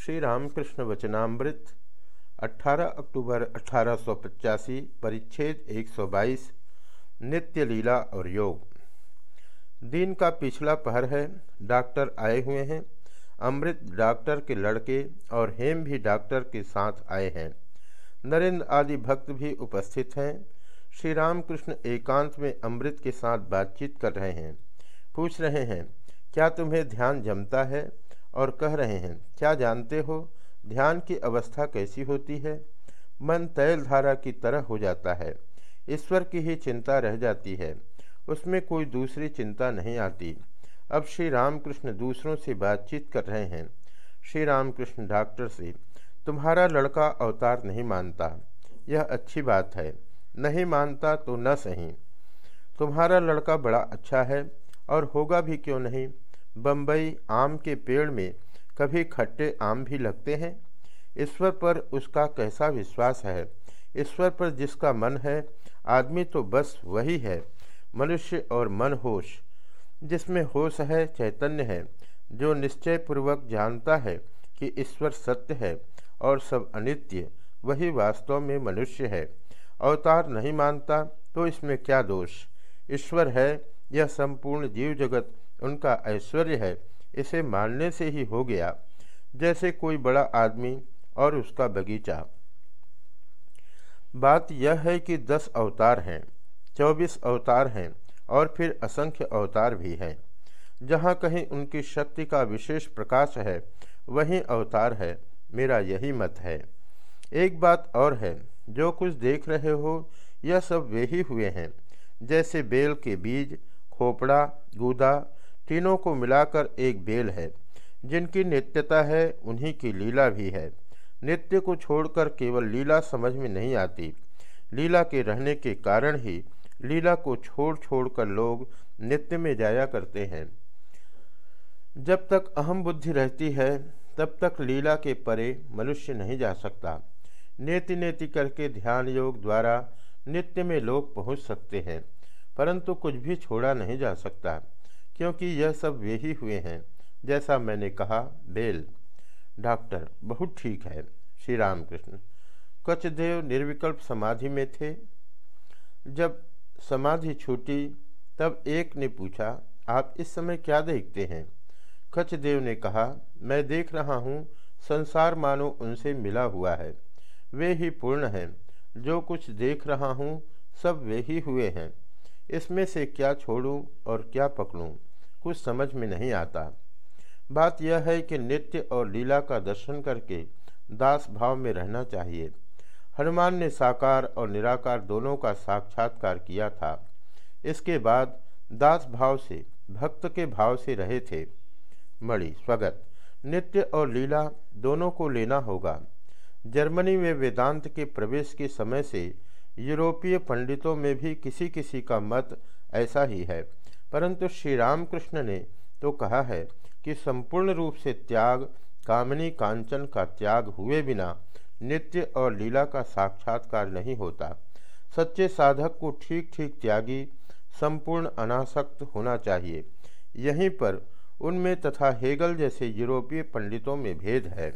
श्री रामकृष्ण वचनामृत 18 अक्टूबर अठारह सौ पचासी, परिच्छेद 122 नित्य लीला और योग। दिन का पिछला पहर है, डॉक्टर आए हुए हैं, अमृत डॉक्टर के लड़के और हेम भी डॉक्टर के साथ आए हैं। नरेंद्र आदि भक्त भी उपस्थित हैं। श्री रामकृष्ण एकांत में अमृत के साथ बातचीत कर रहे हैं। पूछ रहे हैं, क्या तुम्हें ध्यान जमता है? और कह रहे हैं, क्या जानते हो ध्यान की अवस्था कैसी होती है? मन तैल धारा की तरह हो जाता है। ईश्वर की ही चिंता रह जाती है। उसमें कोई दूसरी चिंता नहीं आती। अब श्री रामकृष्ण दूसरों से बातचीत कर रहे हैं। श्री रामकृष्ण डॉक्टर से, तुम्हारा लड़का अवतार नहीं मानता। यह अच्छी बात है। नहीं मानता तो न सही। तुम्हारा लड़का बड़ा अच्छा है, और होगा भी क्यों नहीं? बम्बई आम के पेड़ में कभी खट्टे आम भी लगते हैं। ईश्वर पर उसका कैसा विश्वास है? ईश्वर पर जिसका मन है, आदमी तो बस वही है, मनुष्य और मन होश। जिसमें होश है, चैतन्य है, जो निश्चय पूर्वक जानता है कि ईश्वर सत्य है और सब अनित्य, वही वास्तव में मनुष्य है। अवतार नहीं मानता तो इसमें क्या दोष? ईश्वर है, यह संपूर्ण जीव जगत उनका ऐश्वर्य है, इसे मानने से ही हो गया, जैसे कोई बड़ा आदमी और उसका बगीचा। बात यह है कि दस अवतार हैं, चौबीस अवतार हैं और फिर असंख्य अवतार भी हैं। जहाँ कहीं उनकी शक्ति का विशेष प्रकाश है, वहीं अवतार है, मेरा यही मत है। एक बात और है, जो कुछ देख रहे हो, यह सब वे ही हुए हैं, जैसे बेल के बीज, खोपड़ा, गूदा तीनों को मिलाकर एक बेल है। जिनकी नित्यता है, उन्हीं की लीला भी है। नित्य को छोड़कर केवल लीला समझ में नहीं आती। लीला के रहने के कारण ही लीला को छोड़ छोड़ कर लोग नित्य में जाया करते हैं। जब तक अहम बुद्धि रहती है, तब तक लीला के परे मनुष्य नहीं जा सकता। नेति नेति करके ध्यान योग द्वारा नित्य में लोग पहुँच सकते हैं, परंतु कुछ भी छोड़ा नहीं जा सकता। क्योंकि यह सब वे ही हुए हैं, जैसा मैंने कहा, बेल। डॉक्टर, बहुत ठीक है, श्री रामकृष्ण। कचदेव निर्विकल्प समाधि में थे। जब समाधि छूटी, तब एक ने पूछा, आप इस समय क्या देखते हैं? कचदेव ने कहा, मैं देख रहा हूँ, संसार मानो उनसे मिला हुआ है। वे ही पूर्ण हैं। जो कुछ देख रहा हूँ, सब वे ही हुए हैं। इसमें से क्या छोड़ूं और क्या पकड़ूं? कुछ समझ में नहीं आता। बात यह है कि नित्य और लीला का दर्शन करके दास भाव में रहना चाहिए। हनुमान ने साकार और निराकार दोनों का साक्षात्कार किया था। इसके बाद दास भाव से, भक्त के भाव से रहे थे। मणि, स्वगत। नित्य और लीला दोनों को लेना होगा। जर्मनी में वेदांत के प्रवेश के समय से यूरोपीय पंडितों में भी किसी किसी का मत ऐसा ही है। परंतु श्री रामकृष्ण ने तो कहा है कि संपूर्ण रूप से त्याग, कामनी कांचन का त्याग हुए बिना नित्य और लीला का साक्षात्कार नहीं होता। सच्चे साधक को ठीक ठीक त्यागी, संपूर्ण अनासक्त होना चाहिए। यहीं पर उनमें तथा हेगल जैसे यूरोपीय पंडितों में भेद है।